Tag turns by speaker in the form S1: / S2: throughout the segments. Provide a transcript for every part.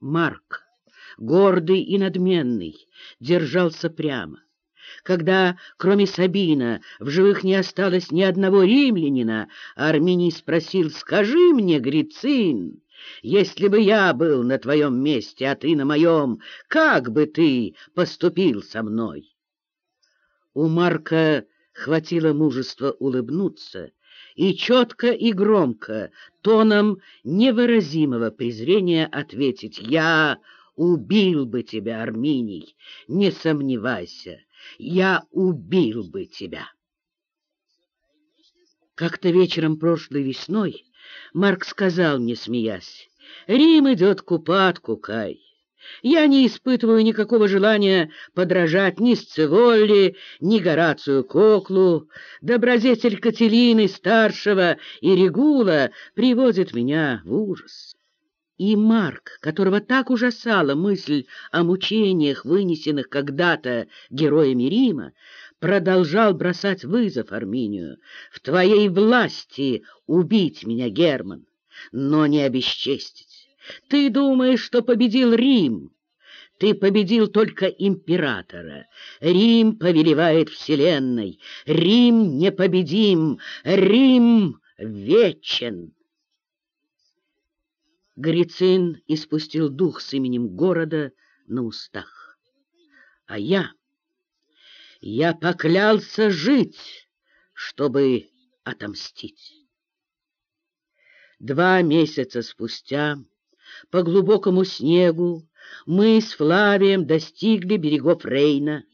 S1: Марк, гордый и надменный, держался прямо. Когда, кроме Сабина, в живых не осталось ни одного римлянина, Арминий спросил, «Скажи мне, Грицин, если бы я был на твоем месте, а ты на моем, как бы ты поступил со мной?» У Марка хватило мужества улыбнуться и четко и громко, тоном невыразимого презрения ответить «Я убил бы тебя, Арминий, не сомневайся, я убил бы тебя». Как-то вечером прошлой весной Марк сказал мне, смеясь, «Рим идет к упадку, Кай. Я не испытываю никакого желания подражать ни Сцеволли, ни Горацию Коклу. Добродетель Кателины Старшего и Регула приводит меня в ужас. И Марк, которого так ужасала мысль о мучениях, вынесенных когда-то героями Рима, продолжал бросать вызов Арминию. «В твоей власти убить меня, Герман, но не обесчестить. Ты думаешь, что победил Рим?» Ты победил только императора. Рим повелевает вселенной. Рим непобедим. Рим вечен. Горицин испустил дух с именем города на устах. А я... Я поклялся жить, чтобы отомстить. Два месяца спустя по глубокому снегу мы с Флавием достигли берегов Рейна.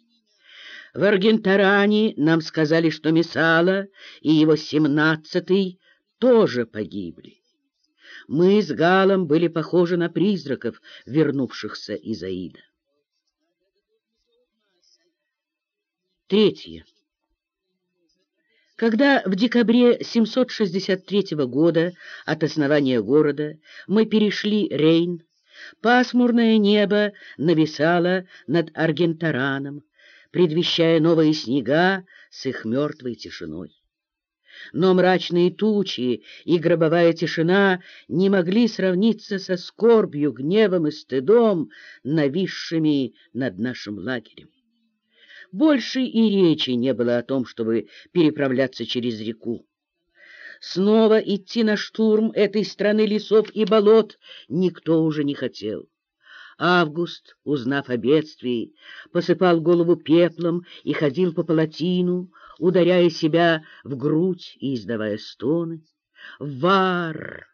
S1: В Аргентаране нам сказали, что Месала и его семнадцатый тоже погибли мы с Галом были похожи на призраков, вернувшихся из Аида. Третье. Когда в декабре 763 года от основания города мы перешли Рейн, пасмурное небо нависало над Аргентараном, предвещая новые снега с их мертвой тишиной но мрачные тучи и гробовая тишина не могли сравниться со скорбью, гневом и стыдом, нависшими над нашим лагерем. Больше и речи не было о том, чтобы переправляться через реку. Снова идти на штурм этой страны лесов и болот никто уже не хотел. Август, узнав о бедствии, посыпал голову пеплом и ходил по палатину, ударяя себя в грудь и издавая стоны. «Вар!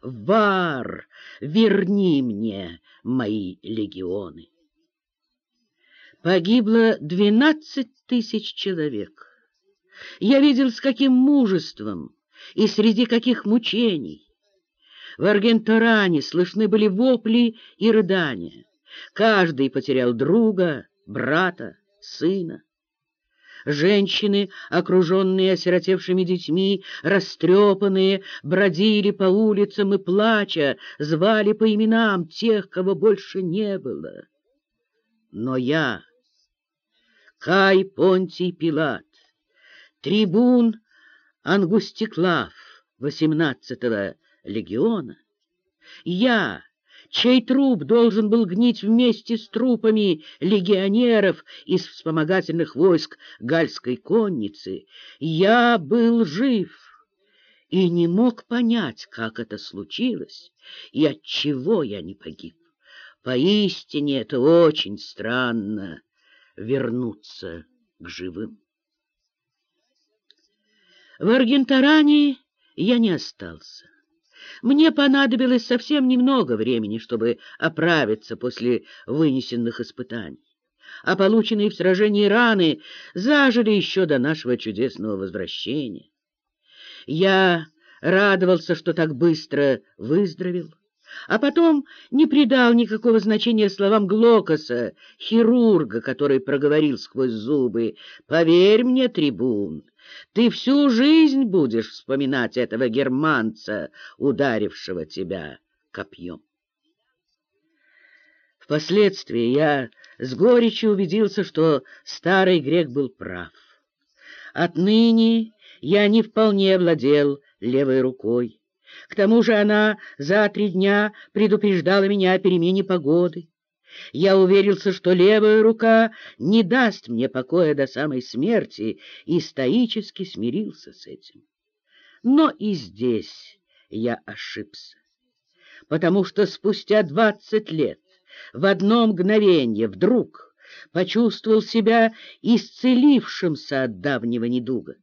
S1: Вар! Верни мне мои легионы!» Погибло двенадцать тысяч человек. Я видел, с каким мужеством и среди каких мучений. В Аргенторане слышны были вопли и рыдания. Каждый потерял друга, брата, сына. Женщины, окруженные осиротевшими детьми, растрепанные, бродили по улицам и, плача, звали по именам тех, кого больше не было. Но я, Кай Понтий Пилат, трибун Ангустиклав восемнадцатого легиона, я, чей труп должен был гнить вместе с трупами легионеров из вспомогательных войск гальской конницы, я был жив и не мог понять, как это случилось и от чего я не погиб. Поистине это очень странно — вернуться к живым. В Аргентаране я не остался. Мне понадобилось совсем немного времени, чтобы оправиться после вынесенных испытаний. А полученные в сражении раны зажили еще до нашего чудесного возвращения. Я радовался, что так быстро выздоровел, а потом не придал никакого значения словам Глокоса, хирурга, который проговорил сквозь зубы, «Поверь мне, трибун, ты всю жизнь будешь вспоминать этого германца, ударившего тебя копьем. Впоследствии я с горечью убедился, что старый грек был прав. Отныне я не вполне владел левой рукой. К тому же она за три дня предупреждала меня о перемене погоды. Я уверился, что левая рука не даст мне покоя до самой смерти, и стоически смирился с этим. Но и здесь я ошибся, потому что спустя двадцать лет в одно мгновение вдруг почувствовал себя исцелившимся от давнего недуга.